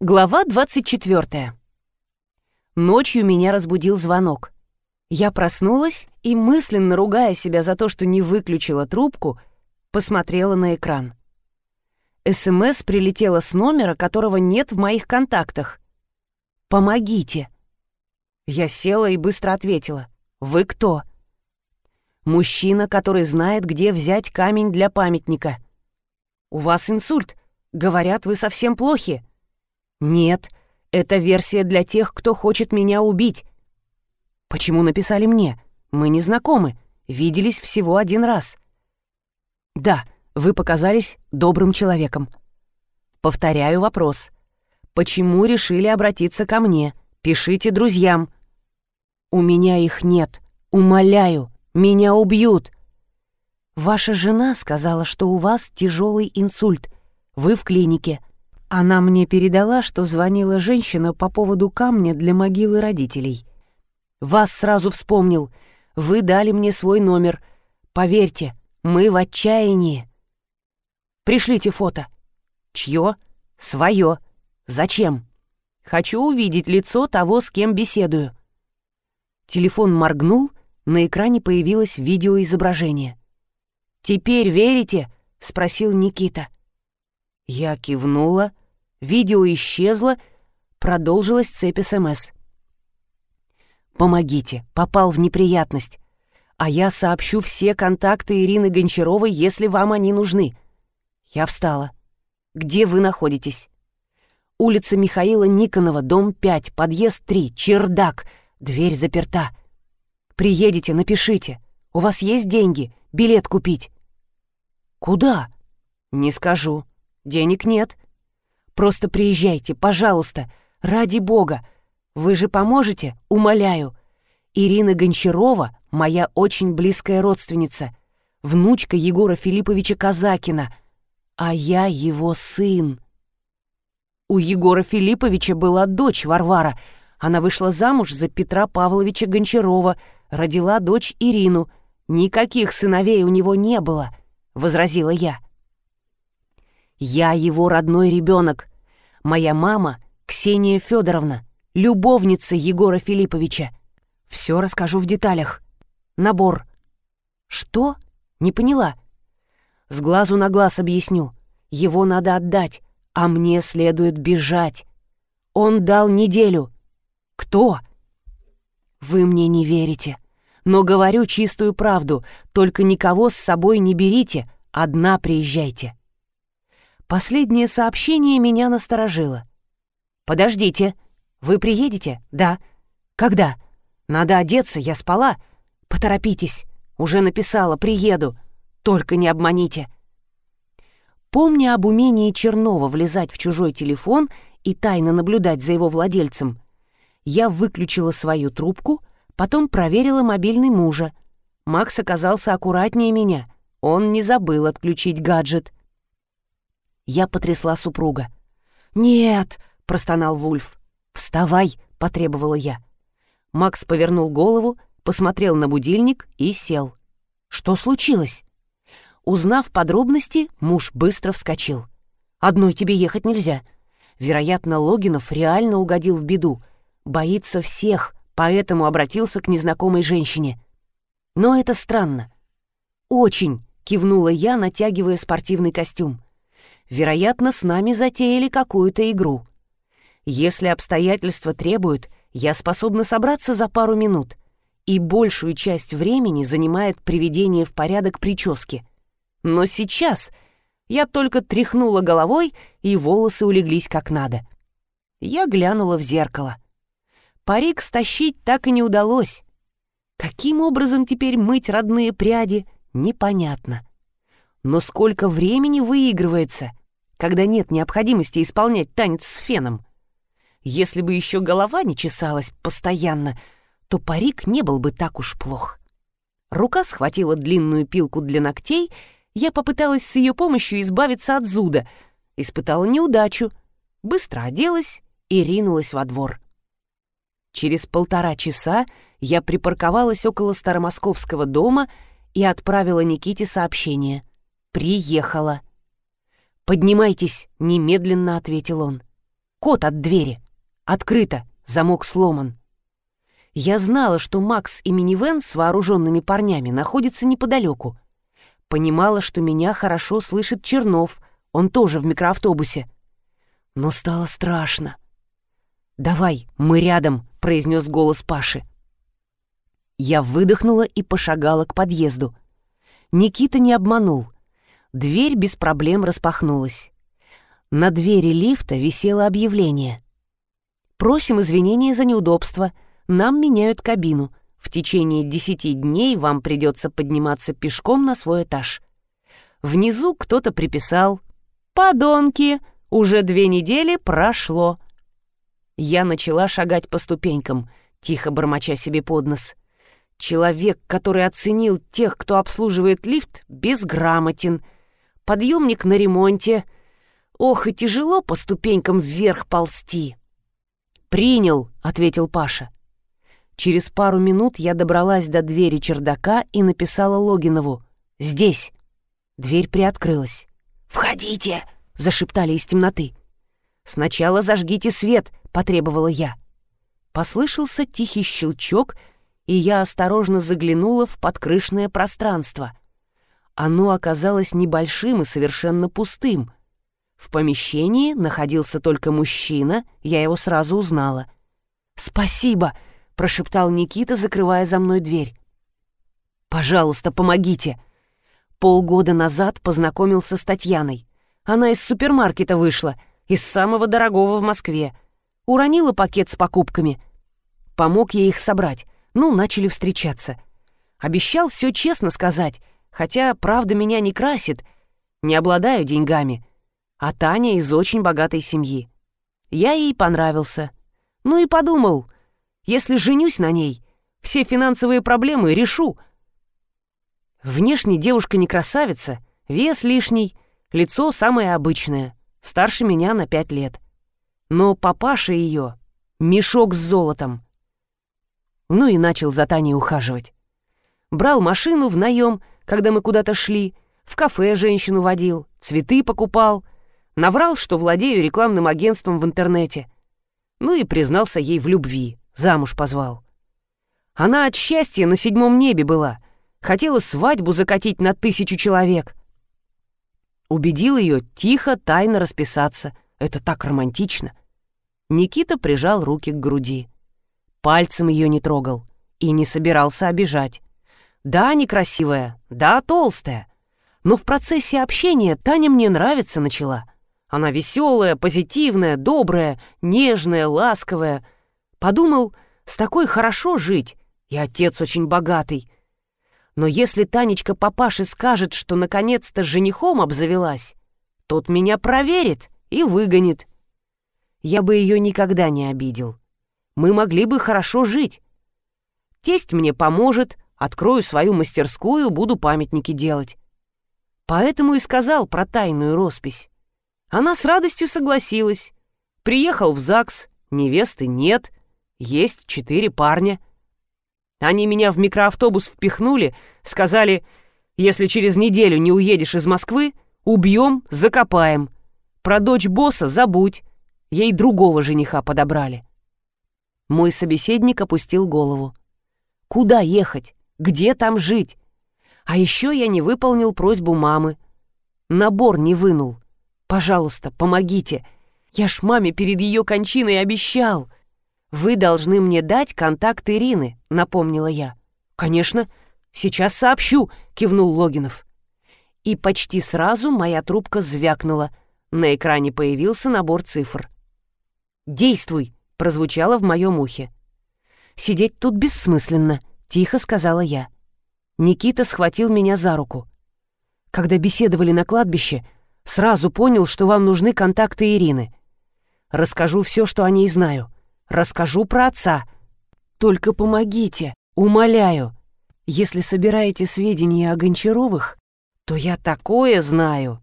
Глава 24. Ночью меня разбудил звонок. Я проснулась и, мысленно ругая себя за то, что не выключила трубку, посмотрела на экран. СМС прилетело с номера, которого нет в моих контактах. «Помогите!» Я села и быстро ответила. «Вы кто?» «Мужчина, который знает, где взять камень для памятника». «У вас инсульт. Говорят, вы совсем плохи». «Нет, это версия для тех, кто хочет меня убить». «Почему написали мне? Мы не знакомы, виделись всего один раз». «Да, вы показались добрым человеком». «Повторяю вопрос. Почему решили обратиться ко мне? Пишите друзьям». «У меня их нет. Умоляю, меня убьют». «Ваша жена сказала, что у вас тяжелый инсульт. Вы в клинике. Она мне передала, что звонила женщина по поводу камня для могилы родителей. Вас сразу вспомнил. Вы дали мне свой номер. Поверьте, мы в отчаянии. Пришлите фото. Чье? Свое. Зачем? Хочу увидеть лицо того, с кем беседую. Телефон моргнул, на экране появилось видеоизображение. «Теперь верите?» — спросил Никита. Я кивнула, видео исчезло, продолжилась цепь СМС. «Помогите, попал в неприятность. А я сообщу все контакты Ирины Гончаровой, если вам они нужны». Я встала. «Где вы находитесь?» «Улица Михаила Никонова, дом 5, подъезд 3, чердак, дверь заперта. Приедете, напишите. У вас есть деньги? Билет купить?» «Куда?» «Не скажу». Денег нет. Просто приезжайте, пожалуйста, ради бога. Вы же поможете, умоляю. Ирина Гончарова — моя очень близкая родственница, внучка Егора Филипповича Казакина, а я его сын. У Егора Филипповича была дочь Варвара. Она вышла замуж за Петра Павловича Гончарова, родила дочь Ирину. Никаких сыновей у него не было, — возразила я. Я его родной ребенок. Моя мама — Ксения Федоровна, любовница Егора Филипповича. Все расскажу в деталях. Набор. Что? Не поняла. С глазу на глаз объясню. Его надо отдать, а мне следует бежать. Он дал неделю. Кто? Вы мне не верите. Но говорю чистую правду, только никого с собой не берите, одна приезжайте. Последнее сообщение меня насторожило. «Подождите. Вы приедете?» «Да». «Когда?» «Надо одеться, я спала». «Поторопитесь. Уже написала, приеду. Только не обманите». Помня об умении Чернова влезать в чужой телефон и тайно наблюдать за его владельцем, я выключила свою трубку, потом проверила мобильный мужа. Макс оказался аккуратнее меня. Он не забыл отключить гаджет. Я потрясла супруга. «Нет!» — простонал Вульф. «Вставай!» — потребовала я. Макс повернул голову, посмотрел на будильник и сел. «Что случилось?» Узнав подробности, муж быстро вскочил. «Одной тебе ехать нельзя. Вероятно, Логинов реально угодил в беду. Боится всех, поэтому обратился к незнакомой женщине. Но это странно». «Очень!» — кивнула я, натягивая спортивный костюм. Вероятно, с нами затеяли какую-то игру. Если обстоятельства требуют, я способна собраться за пару минут, и большую часть времени занимает приведение в порядок прически. Но сейчас я только тряхнула головой, и волосы улеглись как надо. Я глянула в зеркало. Парик стащить так и не удалось. Каким образом теперь мыть родные пряди, непонятно. Но сколько времени выигрывается, когда нет необходимости исполнять танец с феном? Если бы еще голова не чесалась постоянно, то парик не был бы так уж плох. Рука схватила длинную пилку для ногтей, я попыталась с ее помощью избавиться от зуда, испытала неудачу, быстро оделась и ринулась во двор. Через полтора часа я припарковалась около старомосковского дома и отправила Никите сообщение — «Приехала». «Поднимайтесь», — немедленно ответил он. Код от двери. Открыто, замок сломан. Я знала, что Макс и минивэн с вооруженными парнями находятся неподалеку. Понимала, что меня хорошо слышит Чернов, он тоже в микроавтобусе. Но стало страшно. «Давай, мы рядом», — произнес голос Паши. Я выдохнула и пошагала к подъезду. Никита не обманул. Дверь без проблем распахнулась. На двери лифта висело объявление. «Просим извинения за неудобство. Нам меняют кабину. В течение десяти дней вам придется подниматься пешком на свой этаж». Внизу кто-то приписал «Подонки! Уже две недели прошло». Я начала шагать по ступенькам, тихо бормоча себе под нос. Человек, который оценил тех, кто обслуживает лифт, безграмотен. Подъемник на ремонте. Ох, и тяжело по ступенькам вверх ползти. «Принял», — ответил Паша. Через пару минут я добралась до двери чердака и написала Логинову. «Здесь». Дверь приоткрылась. «Входите!» — зашептали из темноты. «Сначала зажгите свет», — потребовала я. Послышался тихий щелчок — и я осторожно заглянула в подкрышное пространство. Оно оказалось небольшим и совершенно пустым. В помещении находился только мужчина, я его сразу узнала. «Спасибо!» — прошептал Никита, закрывая за мной дверь. «Пожалуйста, помогите!» Полгода назад познакомился с Татьяной. Она из супермаркета вышла, из самого дорогого в Москве. Уронила пакет с покупками. Помог ей их собрать. Ну, начали встречаться. Обещал все честно сказать, хотя правда меня не красит. Не обладаю деньгами. А Таня из очень богатой семьи. Я ей понравился. Ну и подумал, если женюсь на ней, все финансовые проблемы решу. Внешне девушка не красавица, вес лишний, лицо самое обычное, старше меня на пять лет. Но папаша ее — мешок с золотом. Ну и начал за Таней ухаживать. Брал машину в наем, когда мы куда-то шли, в кафе женщину водил, цветы покупал, наврал, что владею рекламным агентством в интернете. Ну и признался ей в любви, замуж позвал. Она от счастья на седьмом небе была, хотела свадьбу закатить на тысячу человек. Убедил ее тихо, тайно расписаться. Это так романтично. Никита прижал руки к груди пальцем ее не трогал и не собирался обижать. Да, некрасивая, да, толстая. Но в процессе общения Таня мне нравится начала. Она веселая, позитивная, добрая, нежная, ласковая. Подумал, с такой хорошо жить, и отец очень богатый. Но если Танечка папаше скажет, что наконец-то женихом обзавелась, тот меня проверит и выгонит. Я бы ее никогда не обидел мы могли бы хорошо жить. Тесть мне поможет, открою свою мастерскую, буду памятники делать. Поэтому и сказал про тайную роспись. Она с радостью согласилась. Приехал в ЗАГС, невесты нет, есть четыре парня. Они меня в микроавтобус впихнули, сказали, если через неделю не уедешь из Москвы, убьем, закопаем. Про дочь босса забудь, ей другого жениха подобрали. Мой собеседник опустил голову. «Куда ехать? Где там жить? А еще я не выполнил просьбу мамы. Набор не вынул. Пожалуйста, помогите. Я ж маме перед ее кончиной обещал. Вы должны мне дать контакт Ирины», — напомнила я. «Конечно, сейчас сообщу», — кивнул Логинов. И почти сразу моя трубка звякнула. На экране появился набор цифр. «Действуй!» прозвучало в моем ухе. «Сидеть тут бессмысленно», — тихо сказала я. Никита схватил меня за руку. «Когда беседовали на кладбище, сразу понял, что вам нужны контакты Ирины. Расскажу все, что о ней знаю. Расскажу про отца. Только помогите, умоляю. Если собираете сведения о Гончаровых, то я такое знаю.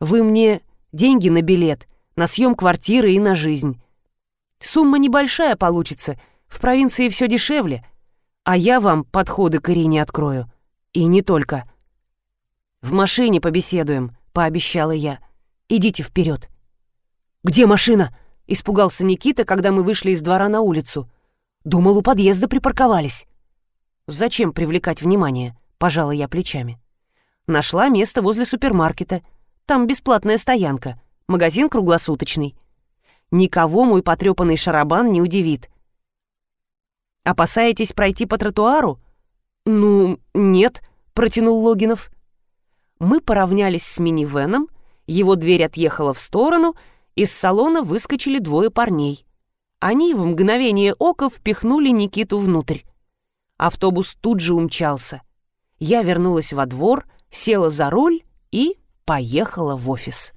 Вы мне деньги на билет, на съем квартиры и на жизнь. Сумма небольшая получится, в провинции все дешевле, а я вам подходы к Ирине открою. И не только. В машине побеседуем, пообещала я. Идите вперед. Где машина? — испугался Никита, когда мы вышли из двора на улицу. «Думал, у подъезда припарковались». «Зачем привлекать внимание?» — пожала я плечами. «Нашла место возле супермаркета. Там бесплатная стоянка, магазин круглосуточный. Никого мой потрепанный шарабан не удивит. Опасаетесь пройти по тротуару?» «Ну, нет», — протянул Логинов. Мы поравнялись с минивеном, его дверь отъехала в сторону, из салона выскочили двое парней. Они в мгновение ока впихнули Никиту внутрь. Автобус тут же умчался. Я вернулась во двор, села за руль и поехала в офис.